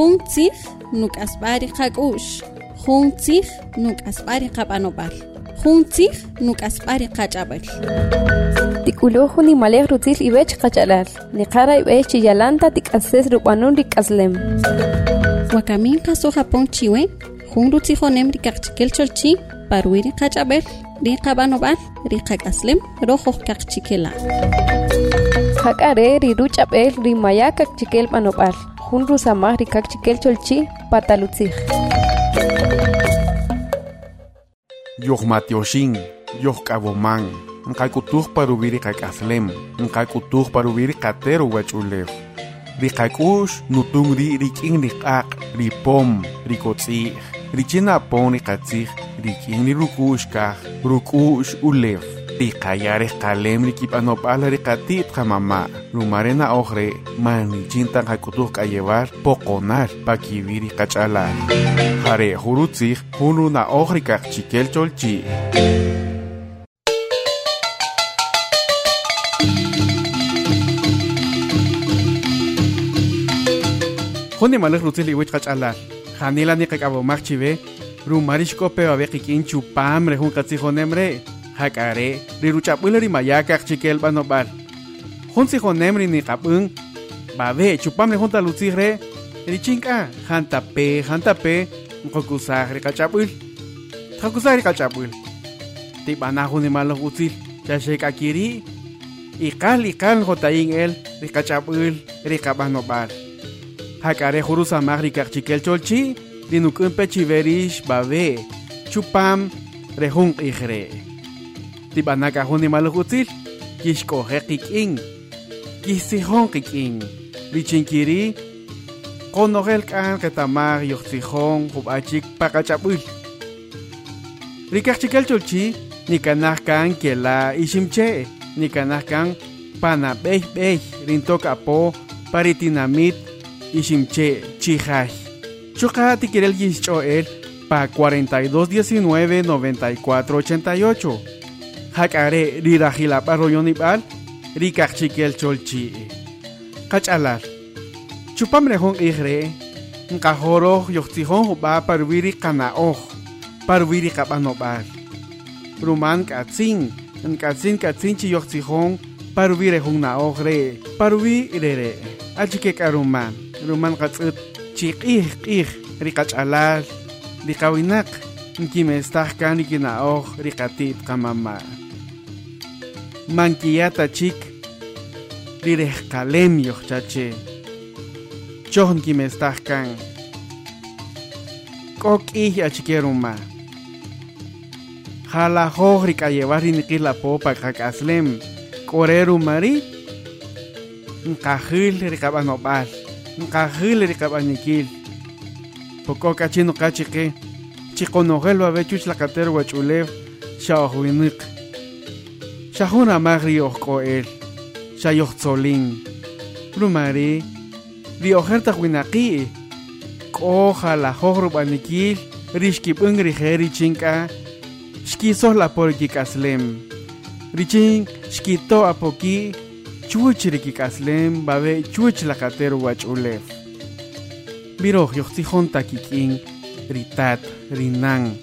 Juntzig nuk asbari qak'ush. Juntzig nuk asbari qapanopal. Juntzig nuk asbari qach'abal. Tikuluhu ni malek rutil ibech qachalal. Ni qara ibech chiyalanta tik'ases rupanun rik'aslem. Wakamin qaso Japón chiwe. Jun rutzijonem rikaqchikel cholchi. Parwiri qach'abel. Ri qapanopal. Ri qak'aslem. Rojo qaqchikela. Hakare riru ch'ab'el rimaya kakchikel panopal. Jun rusamaj rikakchikel cholchi patalutzij. Yoh Matioshin, Yoh Kaboman, Nkakutuj parubiri kakaslem, Nkakutuj parubiri katero wachulev. Rikakush, nutung ri riking rikak, ripom, rikotzij, richina pon rikatzij, riking ni rukush kah, rukush ulev. Rikayare kalem rikipanopala rikatit kamama, rumarena ojre, manichintan kakutuj kayevar, pokonar, pakiviri kachalar. Hare hurutzij, hunu na ojri kakchikel cholchi. Hone malak rutzil iwich kachalar. Hanila ni kakabo makchive, rumarish kope wa veki re. Hakare, riruchapulari mayaka chikel banobal. Hun si honemri ni kapung, babe chupam re hun talutzigre, richinka, hantape, nkokusah re kachapul. Takusah re kachapul. Ti banahu ni malo utzil, chashek akiri, ikal ikal hotaing el, re kachapul, re kabanobal. Hakare jurusa magri chikel cholchi, dinukun pechiverish babe, chupam, rehun igre. Tibanaka huni malukutil, kishko hekiking, kisihon kiking, richinkiri, konogel kan ketamar yoxtihon, hubachik pakachapul. Rikachchikel cholchi, nikanah kan kela ishimche, nikanah kan panabeh beh, rintok apo, paritinamit, ishimche chihaj. Choca tikirel yischoel pa 42 19 94 88. hakare rirajilap arroyonipal rikajchikel cholchi kachalar chupam rejon igre kanaoh. yojtijon jopa parwiri kanaoj parwiri kapanopal ruman katzin nkatzin katzinchi yojtijon parwi rejon naoj re parwi rere achikek aruman ruman katz'ut chiq'ij rikachalar rikawinak rikawinaq nkimestaj kan oh rikatit kamama. Mankiyata chik. Rirejkalem yoxchache. Chohn kimestah kan. Kok ih achikeruma. Jala hoj rikayevar nikila popa kakaslem. Koreru mari. Nkajil rikabanopal. Nkajil rikabanikil. Poko kachino kachike. Chikonogel wa bechuch la katero wa chulev. Shahuna magri ojkoel. Shayochzolin. Rumari. Ri ojerta huinaki. Koja la jojrubanikil. Rishkip ungri jeri chinka. Shkisos la porikikaslem. Richin shkito apoki. Chuch rikikaslem. Babe chuch la katero wa chulev. Biro yoxtijón takikin. Ritat. Rinan.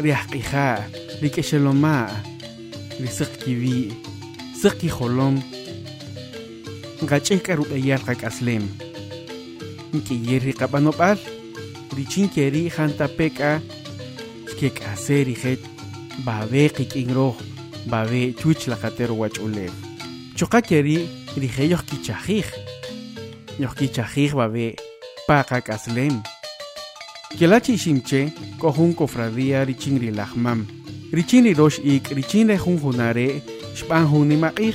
Riahkija. Rikesheloma. Risakkivi. Sakki holom. Ngacheka rubeyar kakaslem. Nkiyeri kapanopal. Richin keri janta peka. Skek aseri het. Babe kikingro. Babe chuch la katero wachulev. Choka keri rije yohkichajij. Yohkichajij babe. Pakakaslem. Kelachi shimche. Kohun kofradia richin rilahmam. Richin rirosh ik. Richin rejun junare. Shpan junimaqij.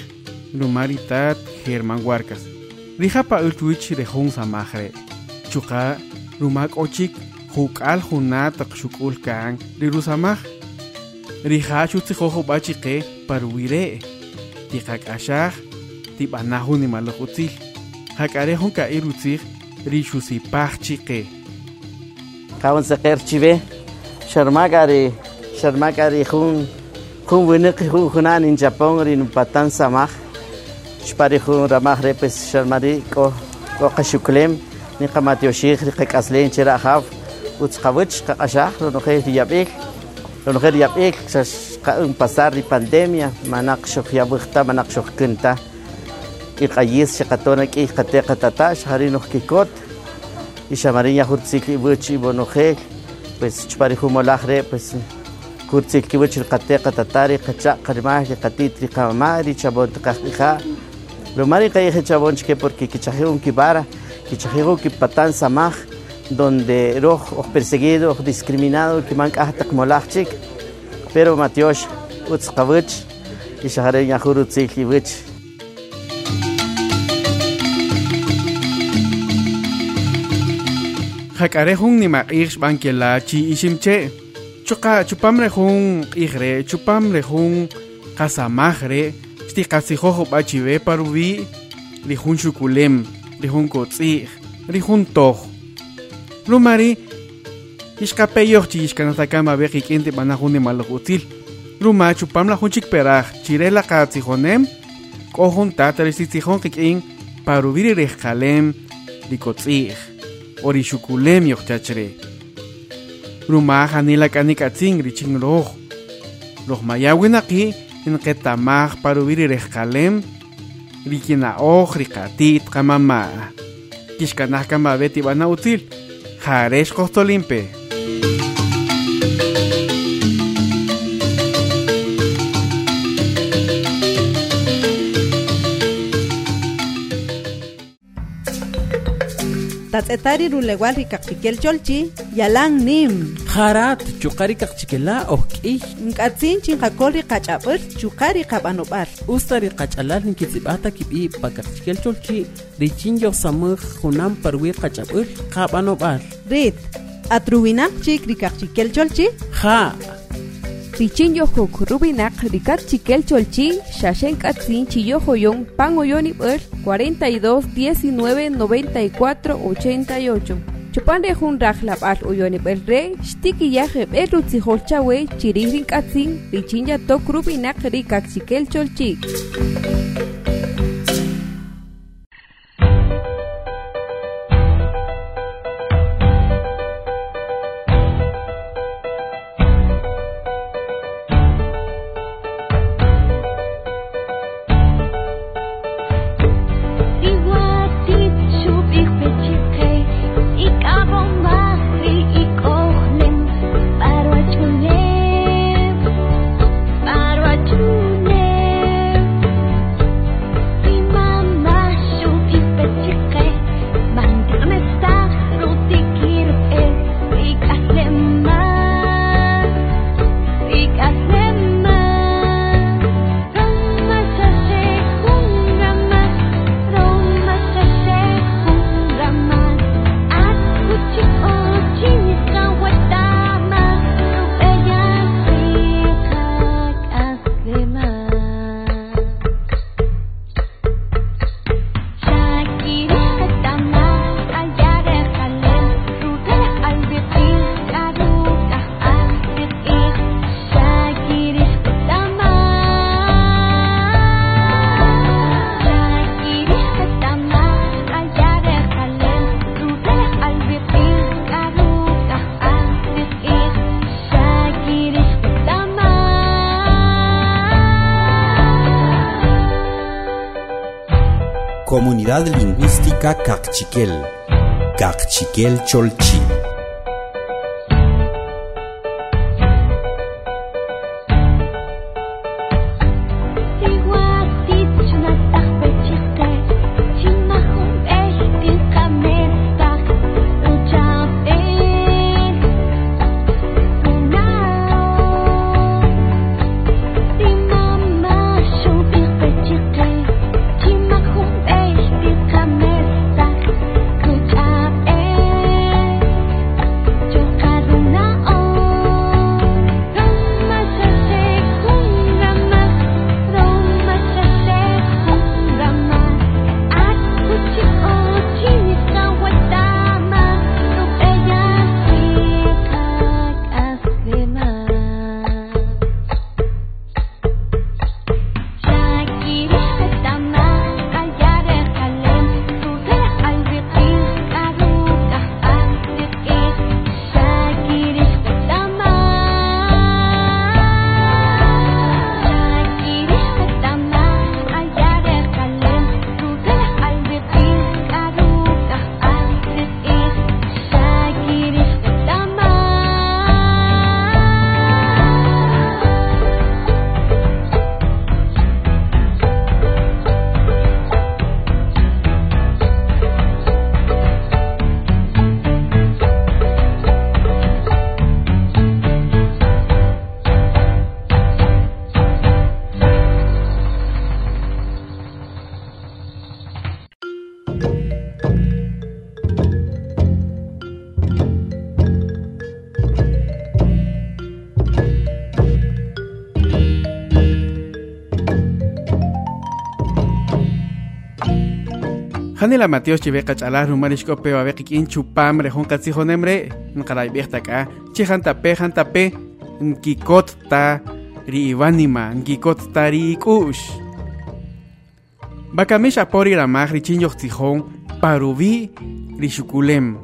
Lumaritat German Warkas. Rijapa ultuich rejun samajre. Chuka rumak ochik hukal junat shukul kan rirusamaj. Rija chutzi jojo bachike parwire. Tikak ashaj tibanahu ni malojutzil. Hakarejun ka irutzij rishusipaj chike. kawan seker chive sharmagari xarmaka rijun jun winiqi jun junan in japón rinpatan samaj xpa rijun ramaj re pues xarmari k'o k'oqaxuklem niqamatioxij riqak'aslin chera jaw utzqawich qaqaxaj ronojej riyab'ik ronojej riyab'ik xax qa'un pasar ripandemia manaq xuqyawijta manaq xuqkinta iq'ayis xaqatona k'iy qatej qatata xajarin ojkikot y xamarin yajurtzik iwich ibonojej pues chparijumolaj re pues kurtzil kiwich ri qate qatata ri qachaq qarimaj ri qatit ri qamama ri chabon chke porque kichajiun kibara kichajiun kipatan samaj donde roj oj perseguido discriminado qajtaq molaj chik pero matiosh utz qawich y xajarin yajurutzil iwich Hakare jung ni maqix bankela chi ishimche. Chuka chupam re jung igre chupam re jung kasamajre. Sti kasijojo bachive paruvi. Li jun shukulem. Li jun kotzig. Li jun toj. Rumari. Ishkape yochi ishkanatakama beki kente banajun ni malajutil. Ruma chupam la jun chikperaj. Chirela katsijonem. Kohun tatari sitsijon kikin. Paruviri rejkalem. Li kotzig. orishukulem yochachre. Rumaja ni la canikatzing riching roj. Los mayawin aquí en ketamaj parubiri rejkalem. Rikina oj rikatit kamama. Kishkanaj kamabeti bana util. Jaresh kostolimpe. Tatz'etari rulewal rikaqchikel cholchi yalan nim. Jarat chukari kakchikela ohk'ij nk'atzin chinqakol riqach'ab'äl chukari qab'anob'al ustari qach'alal nikitsib'ata kib'i pakakchikel cholchi richin yosamuj junam parwi qach'ab'äl qab'anob'al rit atruwinaq chik rikaqchikel cholchi ja Richin yojo kurubinak rikat chikel cholchi, shashen katsin chiyojoyon, pan oyoni bur, 42 19 94 88. Chupan de jun rajlab al oyoni bur re, shtiki yaje beru tzijolchawe, chiririn katsin, richin ya to kurubinak rikak chikel cholchi. Lingüística Cachiquel. Cachiquel Cholchi. Hanela Mateos chive kachala rumarishko pe wa beki kin chupam re hon katsi honemre nkarai bekta ka chi hanta pe hanta pe nkikot ta ri iwanima nkikot ta ri Bakamish apori ramaj ri chinyoch tijón paruvi ri shukulem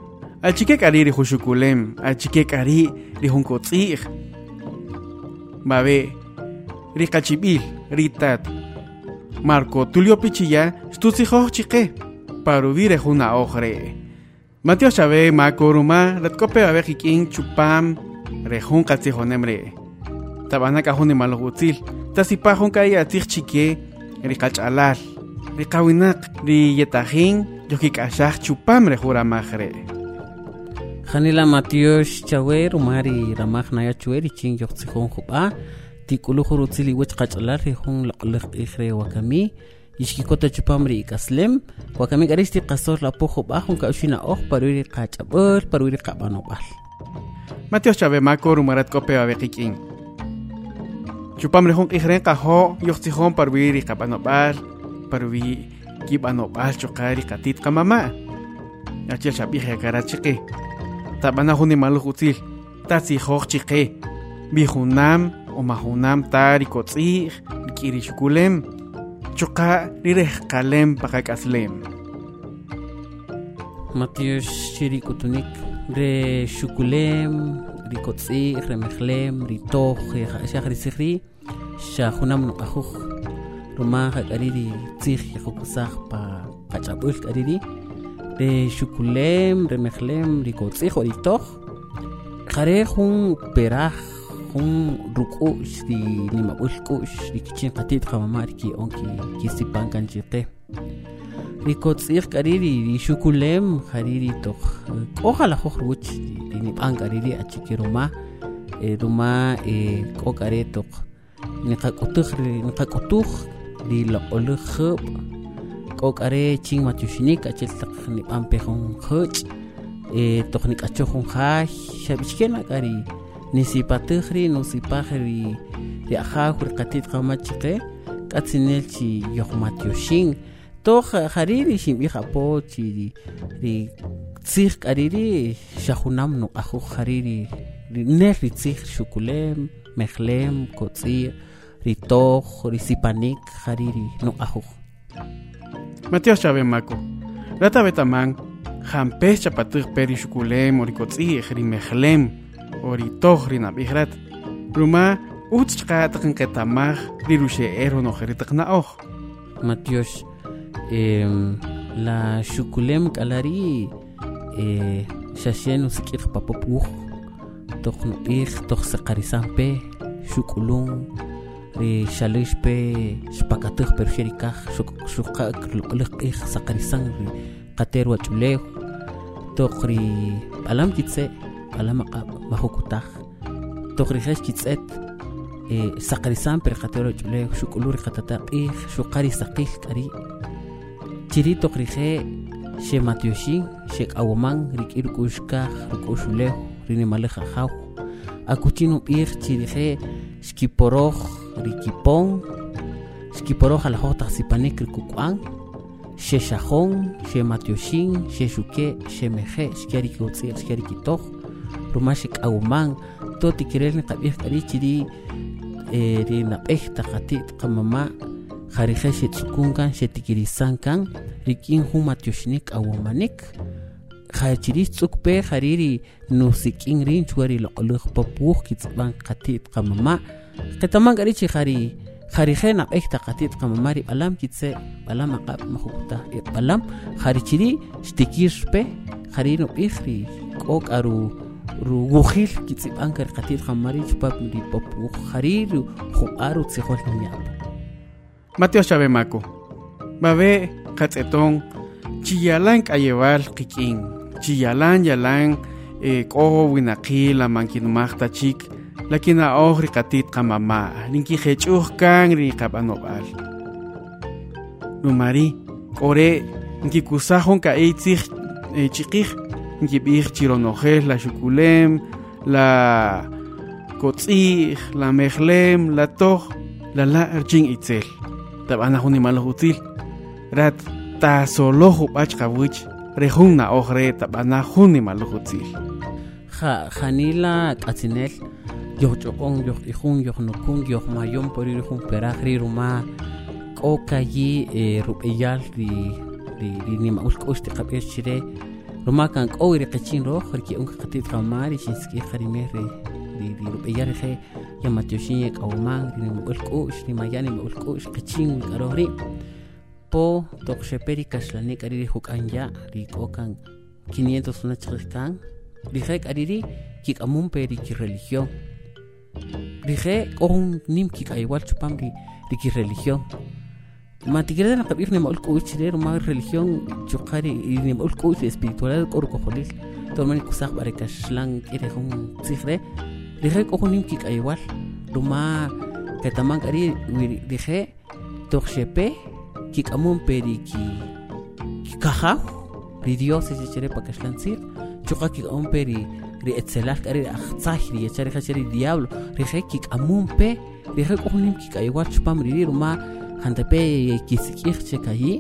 al chike kari ri shukulem al chike kari ri hunkotzig Babe ri kachibil ri tat. Marco Tulio Pichilla stutzijo chike paruvire juna ojre. Mateo Chave makoruma ratkope abe hikin chupam rejun katzijonemre. Tabana kahune malogutzil. Tasipajun kaya atzich chike rikachalal. Rikawinak ri yetajin yokikashaj chupam rejura majre. Janila Matios Chawe rumari ramaj naya chueri chin yoxijun jupa. Tikulu jurutzili wech kachalar rejun laqlaq ijre wakami. Yishkikota chupamri ikaslem wakami garisti qasor la pojo bajun ka ushina oj paruri qachabur paruri qabanobal Mateo Chave mako rumarat kope abe kikin. Chupam rejun ijren kaho yoxtijón paruri qabanobal paruri kibanobal chokari katit kamama. Achel shabije karachike. Tabana huni malu utzil. Tatsi. Bijunam o mahunam tari kotzig kiri shukulem. Chuqa rireh qalem paqakaslem Matios chiri kutunik re shukulem ri kotzi re mechlem ri toj shah ri sikhri shahunam nuqajuj ruma qariri tzij yakukusaj pa qachabul qariri re shukulem re mechlem ri kotzi ri toj. Qare jun peraj jun ruk'ux di nimab'ul k'ux di kichin qatit qamama riki onki kisipan kanchite rikotz'ij k'ariri ri xukulem jariri toj k'oja joj ruch ri nib'an k'ariri achiki ruma ruma k'o k'are toj niqak'utuj niqak'utuj ri loq'oluj jub' k'o k'are chin matyuxinik achil taq nib'an pe jun juch' toj nik'achuj jun jaay xab'ixken ak'ari nisipatuj ri nusipaj ri ri ajaw ri qatit qama chiqe k'atzinel chi yoqmatyoxin toj jariri xinb'ij apo chi ri ri tzij k'ariri xajunam nuq'ajuj jariri ri nel ri tzij xukulem mejlem kotz'ij ri toj ri sipanik jariri nuq'ajuj Mateo Chave mako. Rata betaman jampes chapatuj peri shukulem ori kotz'ij ri mejlem ori toj ri nab'ijrat. Ruma utz chqataq nqetamaj ri ruxe'ero nojeritaq na'oj. Matios eh, la xukulem k'alari eh, xaxen usik'ij papapuj toj nub'ij toj saqarisan pe xuk'ulun ri xalix pe xpakatuj pero xerikaj xuqa'k luq'luj q'ij saqarisan ri qater wach'ulew toj ri b'alam kitze' قلم مخوكوتاخ تخريخاش كيتسات سقري سامبر قتلوج لي شو كلوري قتتاقيخ شو قري سقيخ قري تيري تخريخي شي ماتيوشي شيك أومان ريك إركوشكاخ ركوشو ليه ريني مالخ خاو أكوتينو بيخ تيريخي شكيبوروخ ريكيبون שקיפורוך הלכו תחסיפני קרקוקואן, ששחון, שמתיושין, ששוקה, שמחה, שקרי קוציר, שקרי קיתוך, rumashi k'awman totikrelni q'ab'ij k'arichi e, ri kan, kan, ri nab'ej taq ati't qamama' qa rijej xetz'ukun kan xetikirisan kan ri k'in jun matyoxnik k'awamanik qachiri tz'ukpe qari ri nusik'in rin chuwa ri loq'loj popuj kitz'b'an qati't qamama' qetaman k'arichi qari qarije nab'ej taq qati't qamama ri b'alam kitze' b'alam aq'ab' majuk'taj b'alam. Qarichiri xtikir rpe qari nub'ij ri k'ok aru qatit qamama ri chpap ri papuj jari ri jub'al ru tzijol ninya'b Mateo Chave mako. Babe katzetón chiyalan k'ayewal qik'in. Chiyalan yalan eh, k'o winaqil amankinumajta chik lakin a'oj ri qatit qamama rinkijech'uj kan ri qab'anob'al. Numari k'ore nkikusaj ka'ey tzij eh, nkib'ij chironojel la xukulem la kotz'ij la mejlem la toj la la' rchin itzel. Tab'ana jun nimaloj utzil. Rat ta solo hubach kawich rehun na ohre tabana huni maluhutzil ja janila katsinel yoh chokong yoh ihun yoh nukung yoh mayon por ir hun perajri ruma koka yi rupeyal di di di ni maul kosh ti kapir chire ruma kan ko iri kachin ro khirki un katit kamari shinski kharimere di di rupeyal he yamatoshin ye kawma di ni maul kosh ni mayani maul kosh kachin karori po toksheperi kashlani kariri hukanya ri kokan 500 una chikkan dije kariri kik amun peri ki religión dije con nim kik igual chupam ri ri ma tigre na kabir ne maul ko chire ma religión chukari ni maul ko espiritual ko ko kholil to man kusak bare kashlang kire hum tigre dije ko nim kik igual ruma kataman kari dije tokshepe kik amun peri ki ki kaha ri dios se chere pakashlan sir chuqa ki ompe ri ri etzelal kari akhtzah ri echari khachari diablo. Ri kheki amun pe ri khek ohnim ki kaywa chupam ri ruma khanta pe kisikikh che kayi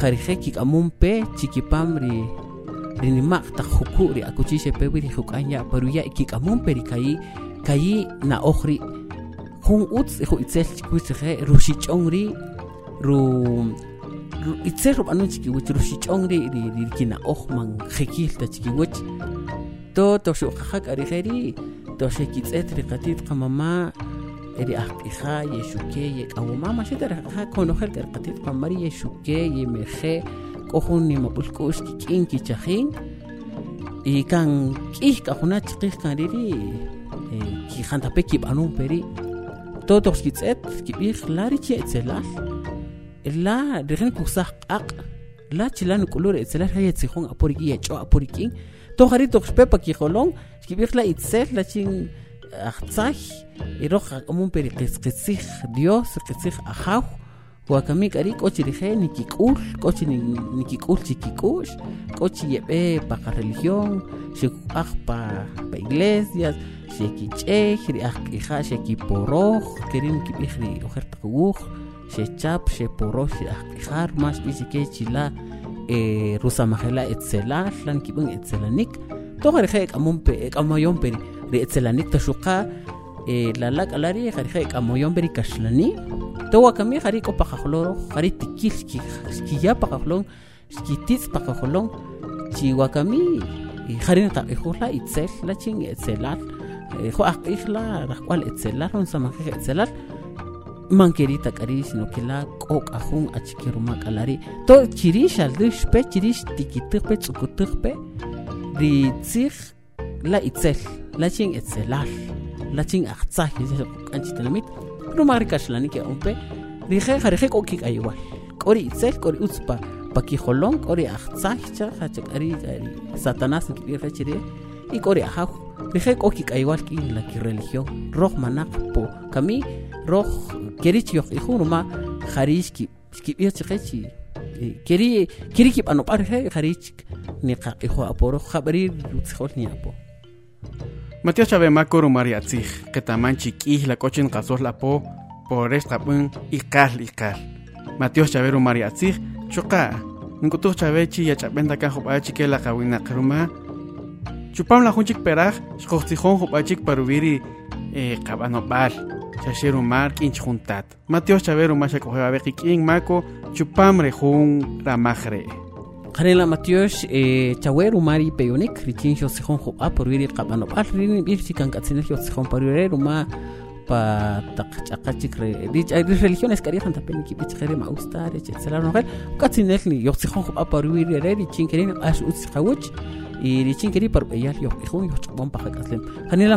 khari kheki amun pe chikipam ri ri nimak ta khuku ri akuchi she pe ri khukanya paru ya ki amun pe ri kayi kayi na okhri khun uts khu itzel chikuch khe rushi chongri ru itse ro anu chiki wich ro shichong ri ri ri kina och man khekil ta chiki wich to to shu khak ari kheri to she ki tset ri qatit qamama eri ahqiha ye shuke ye qawma ma shedar ha kono khel kar qatit qamari ye shuke ye meje kohun ni mabul kosh ki kin ki chakhin i kan ki ka khuna chiki kan ri ri ki khanta pe ki banun peri to to ki tset ki bi khlari chi etzelal la regen kusah aq la chilan kulur etzelar hay tzihon aporiki echo Aqtsax iroq qak'amunpi riqisqisij Dios riqisqij aqhaw wakamik ari k'ochi rijej nikik'ul k'ochi nikik'ul chikik'ux k'ochi yeb'ej pa qa religión xikuq'aj pa pa iglesias xekich'ej ri'aj k'ija' xekiporoj kerim kib'ij ri ujer taq uwuj xechap xeporoj xe'aj k'ija' rmal xb'ix chike chila' rusamajela' etzelal tla nkib'an etzelanik toj rijej ek'amunpi ek'amayontperi pe amayon peri re etzelanik ta shuqa e la la kalari gari khek amoyon peri kashlani to wa kami gari ko pakakhloro gari tikil ki ki ya pakakhlon ki tis pakakhlon chi wa kami gari ta ikhla itzel la ching etzelat ho aqihla rakwal etzelat on samaje etzelat mankerita kari sino que la kok ahun achikiruma kalari to chirish al dish pe chirish tikitik pe tsukutik pe di tsich la itzel latin et selar latin aktsah kisi kanchi telamit no marikashlani ke ompe rije jarije koki kaywa kori itzel kori utspa paki jolon kori aktsah cha hache kari ari satanás ki rechire y kori ajaw rije koki kaywa ki la ki religión roj manak po kami roj kerich yo ijurma jarish ki ki biachi kiri kiri kip anopar he jarish ni qaqihwa aporo khabari utsjol ni apo Matías Chávez Macoro María Tzij, que taman chiqui la cochen casos la po, por esta pun y cal y cal. Matías Chávez María Tzij, choca, nunca Chávez chi ya chabenda kan hopa chique la kawina karuma. Chupam la junchik peraj, shkochtijón hopa chik parubiri eh, kabano bal. Chasheru mar kinch juntat. Matías Chávez Masha cogeba bequi king mako, chupam rejun ramajre. Qabano al rini bir chikan katsine sho sihon parure ruma pa tak chaqachik re dich ay religiones bich khere ma ustar et cetera no katsine ni yo sihon ho a por viri re richin kerin as ut khawch y richin keri par beyal yo yo chbon pa khanela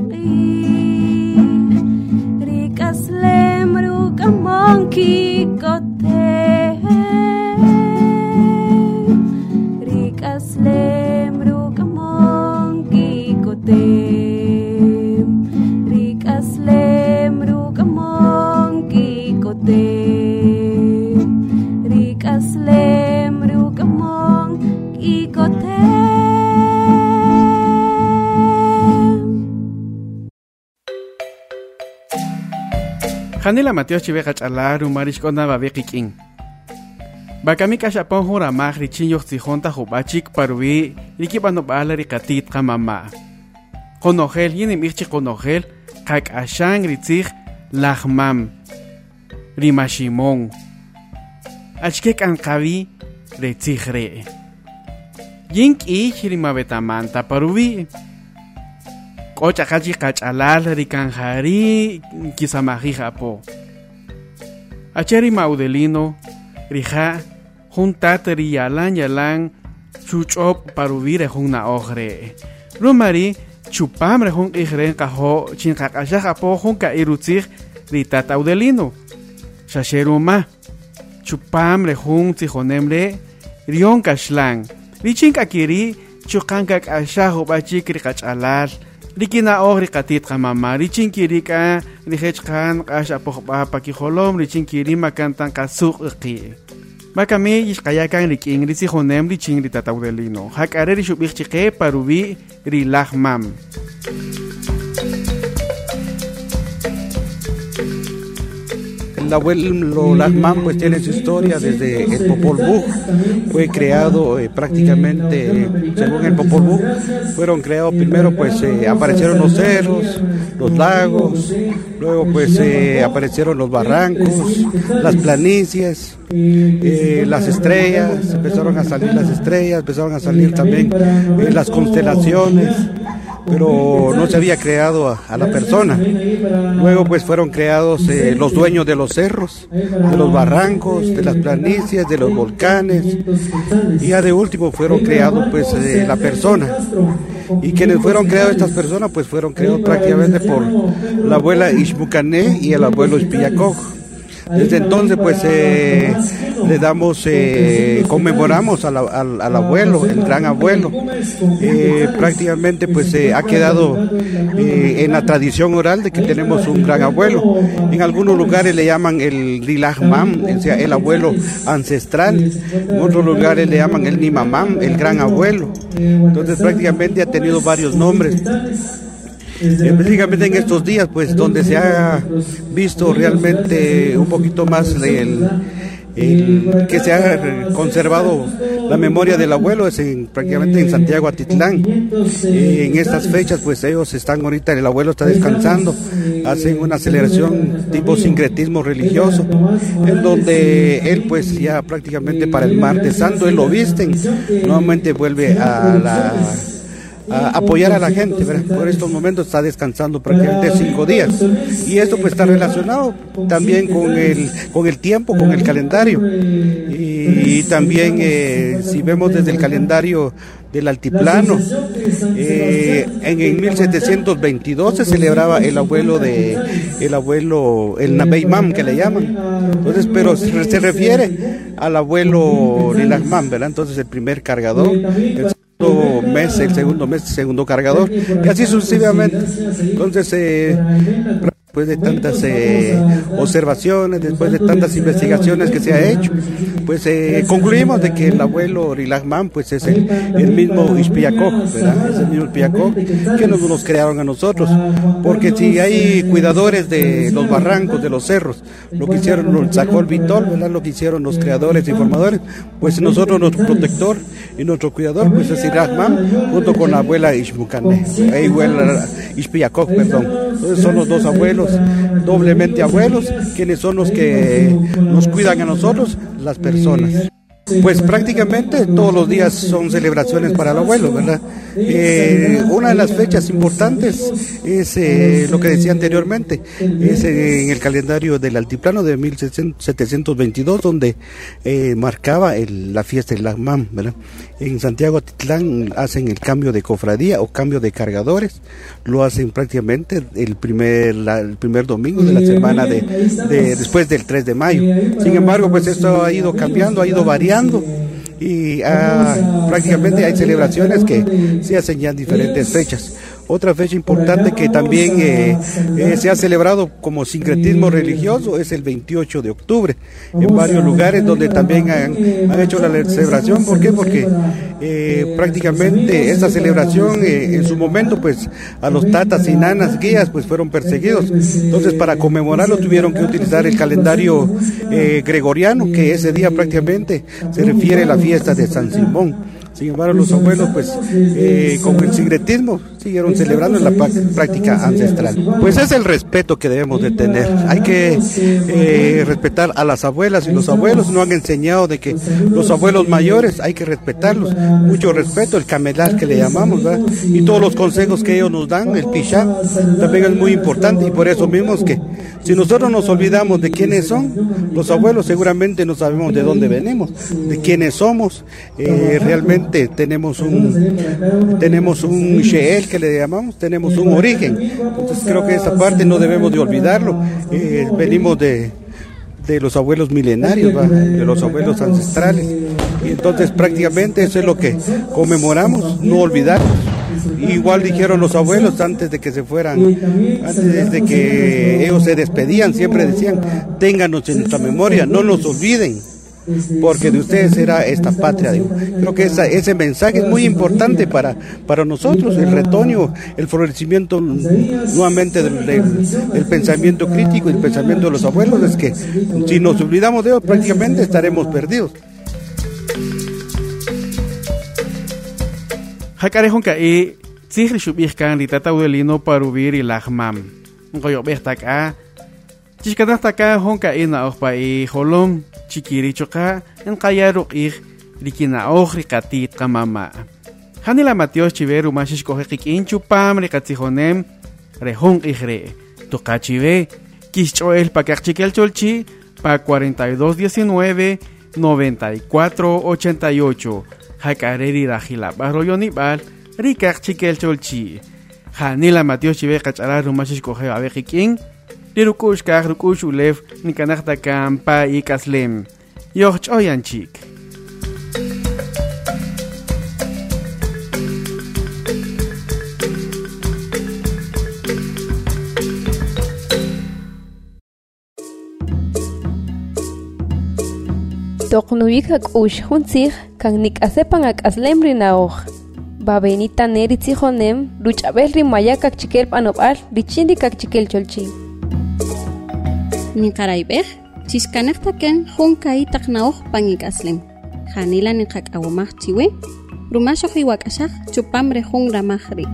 Kaqchikel Cholchi. Janela Mateo chive kach'alar umarishk'ona babi qik'in. Bakami kashapon hura maj richinyoq tzijonta jubachik parwi rikib'anob'ala riqatit qamama. Qonojel yinim iqchi qonojel qak'axan ritzij lajmam. Rimashimon. Achke k'anqawi retzij re'. Yin k'ij rimabetamanta parwi. K'ocha qachi qach'alal rikanjari kisamaji japo. Acheri maudelino rija juntat riyalan yalan chuch'op parubire jun naojre. Rumari chupam re jun q'ijren qajo chinqaq'axaj apo jun ka'irutzij ritat audelino. Xaxeruma chupam re jun tzijonem re rion kaxlan. Richin kakiri chuqan kak'axaj ub'achik riqach'alal. Likinaog oh, rikatit kamama richinkiri ka rihechkan pa pakiholom Richin kiri makantang kasuk iki. Makami ishkayakan riking risihonem riching hak Hakare rishubik chike parubi rilah mam. El abuelo Lajman pues tiene su historia desde el Popol Vuh. Fue creado eh, prácticamente, según el Popol Vuh, fueron creados primero pues eh, aparecieron los cerros, los lagos, luego pues eh, aparecieron los barrancos, las planicies, las estrellas, empezaron a salir las estrellas, empezaron a salir también las constelaciones pero no se había creado a, a, la persona. Luego pues fueron creados eh, los dueños de los cerros, de los barrancos, de las planicies, de los volcanes, y ya de último fueron creados pues eh, la persona. Y quienes fueron creados estas personas pues fueron creados prácticamente por la abuela Ishmucané y el abuelo Ispiyakoj. Desde entonces, pues, eh, le damos, eh, conmemoramos al, al, al, abuelo, el gran abuelo. Eh, prácticamente, pues, ha quedado en la tradición oral de que tenemos un gran abuelo. En algunos lugares le llaman el Rilahmam, o sea, el abuelo ancestral. En otros lugares le llaman el Nimamam, el gran abuelo. Entonces, prácticamente ha tenido varios nombres específicamente en estos días, pues donde se ha visto realmente un poquito más el, que se ha conservado la memoria del abuelo es en, prácticamente en Santiago Atitlán. Y en estas fechas, pues ellos están ahorita, el abuelo está descansando, hacen una celebración tipo sincretismo religioso, en donde él, pues ya prácticamente para el martes santo, él lo visten, nuevamente vuelve a la a apoyar a la gente. ¿verdad? Por estos momentos está descansando prácticamente cinco días. Y esto pues está relacionado también con el, con el tiempo, con el calendario. Y, también eh, si vemos desde el calendario del altiplano, eh, en, en 1722 se celebraba el abuelo de el abuelo, el Nabeimam que le llaman. Entonces, pero se, refiere al abuelo Lilahman, ¿verdad? Entonces el primer cargador. El mes, el segundo mes, segundo cargador, y así sucesivamente. Entonces, eh, después de tantas eh, observaciones, después de tantas investigaciones que se ha hecho, pues eh, concluimos de que el abuelo Rilagman pues es el, el mismo Ispiacoc, ¿verdad? Es el mismo Ispiacoc que nos los crearon a nosotros. Porque si hay cuidadores de los barrancos, de los cerros, lo que hicieron el Sacol Vitol, ¿verdad? Lo que hicieron los creadores y formadores, pues nosotros nuestro protector y nuestro cuidador pues es Rilagman junto con la abuela Ishmucane, perdón. Entonces son los dos abuelos doblemente abuelos, quienes son los que nos cuidan a nosotros, las personas. Pues prácticamente todos los días son celebraciones para el abuelo, ¿verdad? Eh, una de las fechas importantes es eh, lo que decía anteriormente, es en el calendario del altiplano de 1722, donde eh, marcaba la fiesta del Lagmán, ¿verdad? En Santiago Atitlán hacen el cambio de cofradía o cambio de cargadores, lo hacen prácticamente el primer, el primer domingo de la semana de- después del 3 de mayo. Sin embargo, pues esto ha ido cambiando, ha ido variando y ah, prácticamente hay celebraciones que se hacen en diferentes fechas. Otra fecha importante que también eh, eh, se ha celebrado como sincretismo religioso es el 28 de octubre, en varios lugares donde también han, hecho la celebración. ¿Por qué? Porque eh, prácticamente esta celebración en su momento, pues a los tatas y nanas guías, pues fueron perseguidos. Entonces, para conmemorarlo tuvieron que utilizar el calendario gregoriano, que ese día prácticamente se refiere a la fiesta de San Simón. Sin embargo, los abuelos, pues, con el sincretismo, siguieron celebrando la práctica ancestral. Pues es el respeto que debemos de tener. Hay que eh, respetar a las abuelas y los abuelos nos han enseñado de que los abuelos mayores hay que respetarlos. Mucho respeto, el camelar que le llamamos, ¿verdad? Y todos los consejos que ellos nos dan, el pichá, también es muy importante y por eso mismo que si nosotros nos olvidamos de quiénes son, los abuelos seguramente no sabemos de dónde venimos, de quiénes somos. Eh, realmente tenemos un tenemos un sheel que le llamamos, tenemos un origen. Entonces creo que esa parte no debemos de olvidarlo. Eh, venimos de de los abuelos milenarios, de los abuelos ancestrales. Y entonces prácticamente eso es lo que conmemoramos, no olvidarnos. Igual dijeron los abuelos antes de que se fueran, antes de que ellos se despedían, siempre decían, ténganos en nuestra memoria, no nos olviden porque de ustedes será esta patria. digo. Creo que esa- ese mensaje es muy importante para, para nosotros, el retoño, el florecimiento nuevamente del, del- del pensamiento crítico y el pensamiento de los abuelos, es que si nos olvidamos de ellos prácticamente estaremos perdidos. Hakarehon ka e tsihri shubih kan li tatawdelino parubir i lahmam. Ngoyo behtak a. Chishkadah taka hon ka e na pa holom chikiri choka en kayaruk ih rikina oh rikatit kamama. Hanila matios chiveru mashish kohe kikin chupam rikatzihonem rehon ihre. Tokachive kischoel pa kakchikel cholchi pa 4219 9488 hakareri rajila barroyoni bal rikak chikel cholchi hanila matio chive kachara rumashish kohe abejikin rirukushkaj rukush ulew kampa ik'aslem Yorch ch'oyanchik toqnuyik ak'ux juntzij kan nik'asepan ak'aslem rinaoj. Babenita ne ritzijonem ruch'ab'el rimayaj kakchikel p'anob'al richindi kakchikel cholchin cholchi. Ninkaraybej, chiskanektaken jun kai taknaoj pangikaslem. Hanila ninkak'awamaj chiwe, rumashoq iwak'axaj chupamre jun ramajri.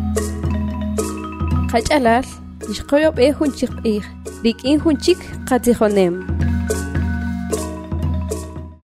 Qach'alal, ixqoyob e junchik p'ij, rik'in junchik qatzijonem.